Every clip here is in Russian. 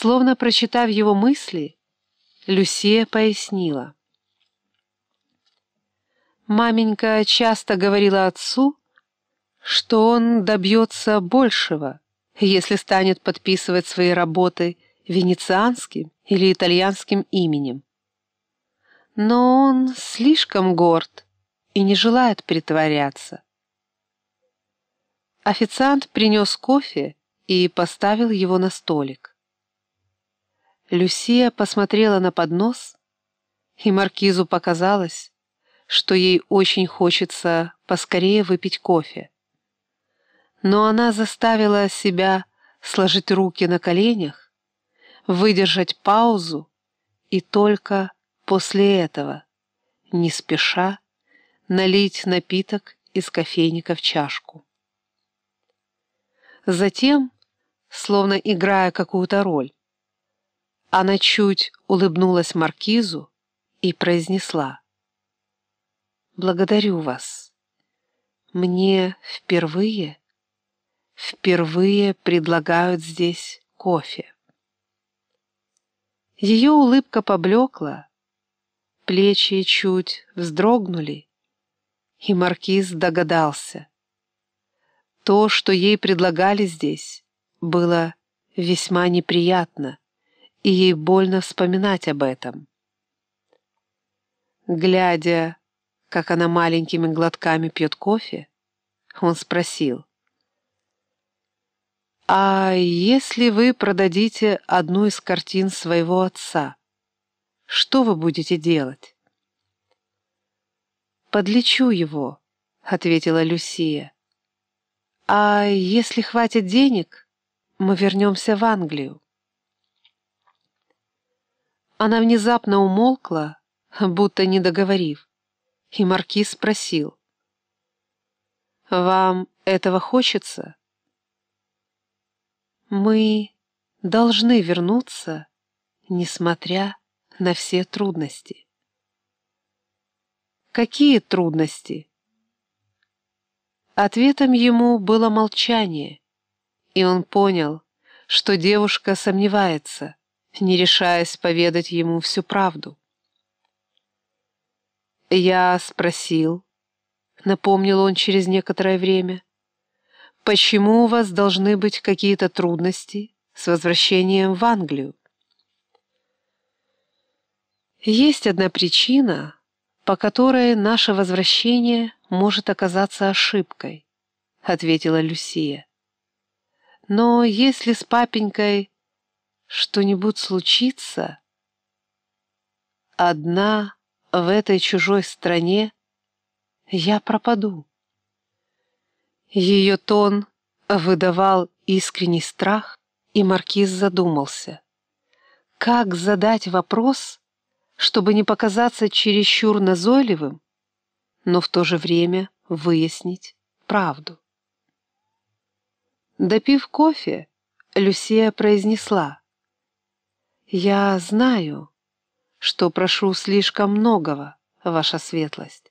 Словно прочитав его мысли, Люсия пояснила. Маменька часто говорила отцу, что он добьется большего, если станет подписывать свои работы венецианским или итальянским именем. Но он слишком горд и не желает притворяться. Официант принес кофе и поставил его на столик. Люсия посмотрела на поднос, и маркизу показалось, что ей очень хочется поскорее выпить кофе. Но она заставила себя сложить руки на коленях, выдержать паузу и только после этого, не спеша, налить напиток из кофейника в чашку. Затем, словно играя какую-то роль, она чуть улыбнулась маркизу и произнесла «Благодарю вас. Мне впервые, впервые предлагают здесь кофе». Ее улыбка поблекла, плечи чуть вздрогнули, и маркиз догадался. То, что ей предлагали здесь, было весьма неприятно и ей больно вспоминать об этом. Глядя, как она маленькими глотками пьет кофе, он спросил, «А если вы продадите одну из картин своего отца, что вы будете делать?» «Подлечу его», — ответила Люсия. «А если хватит денег, мы вернемся в Англию». Она внезапно умолкла, будто не договорив, и маркиз спросил. «Вам этого хочется?» «Мы должны вернуться, несмотря на все трудности». «Какие трудности?» Ответом ему было молчание, и он понял, что девушка сомневается, не решаясь поведать ему всю правду. «Я спросил», — напомнил он через некоторое время, «почему у вас должны быть какие-то трудности с возвращением в Англию?» «Есть одна причина, по которой наше возвращение может оказаться ошибкой», — ответила Люсия. «Но если с папенькой что-нибудь случится, одна в этой чужой стране я пропаду. Ее тон выдавал искренний страх, и маркиз задумался. Как задать вопрос, чтобы не показаться чересчур назойливым, но в то же время выяснить правду? Допив кофе, Люсия произнесла. «Я знаю, что прошу слишком многого, ваша светлость.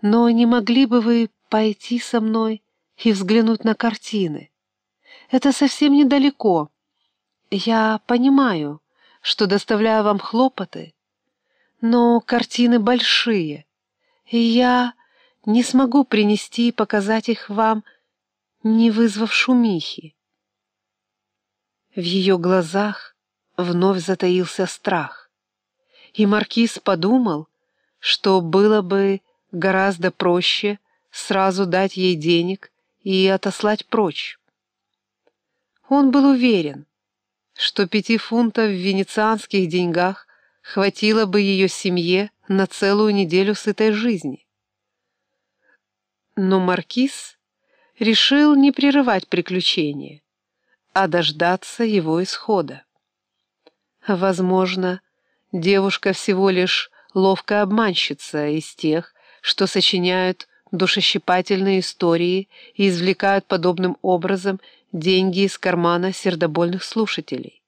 Но не могли бы вы пойти со мной и взглянуть на картины? Это совсем недалеко. Я понимаю, что доставляю вам хлопоты, но картины большие, и я не смогу принести и показать их вам, не вызвав шумихи. В ее глазах вновь затаился страх. И маркиз подумал, что было бы гораздо проще сразу дать ей денег и отослать прочь. Он был уверен, что пяти фунтов в венецианских деньгах хватило бы ее семье на целую неделю сытой жизни. Но маркиз решил не прерывать приключения, а дождаться его исхода. Возможно, девушка всего лишь ловкая обманщица из тех, что сочиняют душещипательные истории и извлекают подобным образом деньги из кармана сердобольных слушателей.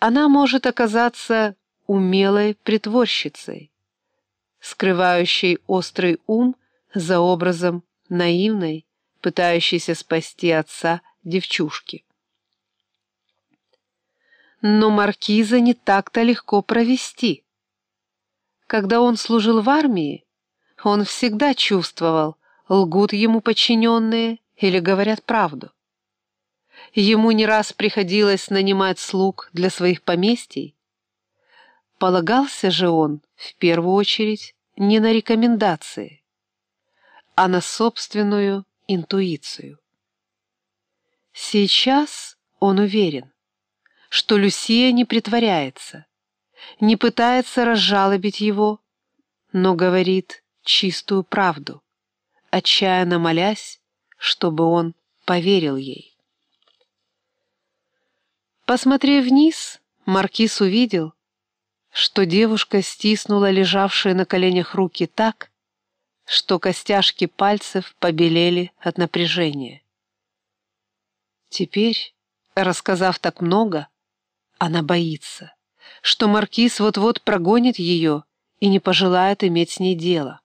Она может оказаться умелой притворщицей, скрывающей острый ум за образом наивной, пытающейся спасти отца девчушки. Но маркиза не так-то легко провести. Когда он служил в армии, он всегда чувствовал, лгут ему подчиненные или говорят правду. Ему не раз приходилось нанимать слуг для своих поместий. Полагался же он, в первую очередь, не на рекомендации, а на собственную интуицию. Сейчас он уверен, что Люсия не притворяется, не пытается разжалобить его, но говорит чистую правду, отчаянно молясь, чтобы он поверил ей. Посмотрев вниз, Маркиз увидел, что девушка стиснула лежавшие на коленях руки так, что костяшки пальцев побелели от напряжения. Теперь, рассказав так много, она боится, что маркиз вот-вот прогонит ее и не пожелает иметь с ней дело.